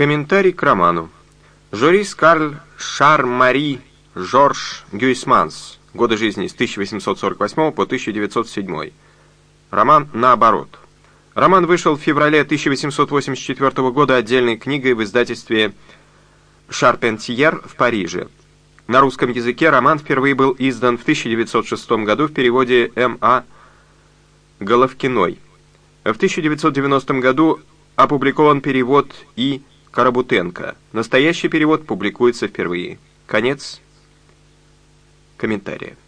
Комментарий к роману. Жорис Карль Шар-Мари Жорж Гюйсманс. Годы жизни с 1848 по 1907. Роман «Наоборот». Роман вышел в феврале 1884 года отдельной книгой в издательстве «Шарпентьер» в Париже. На русском языке роман впервые был издан в 1906 году в переводе М.А. Головкиной. В 1990 году опубликован перевод И. Карабутенко. Настоящий перевод публикуется впервые. Конец комментария.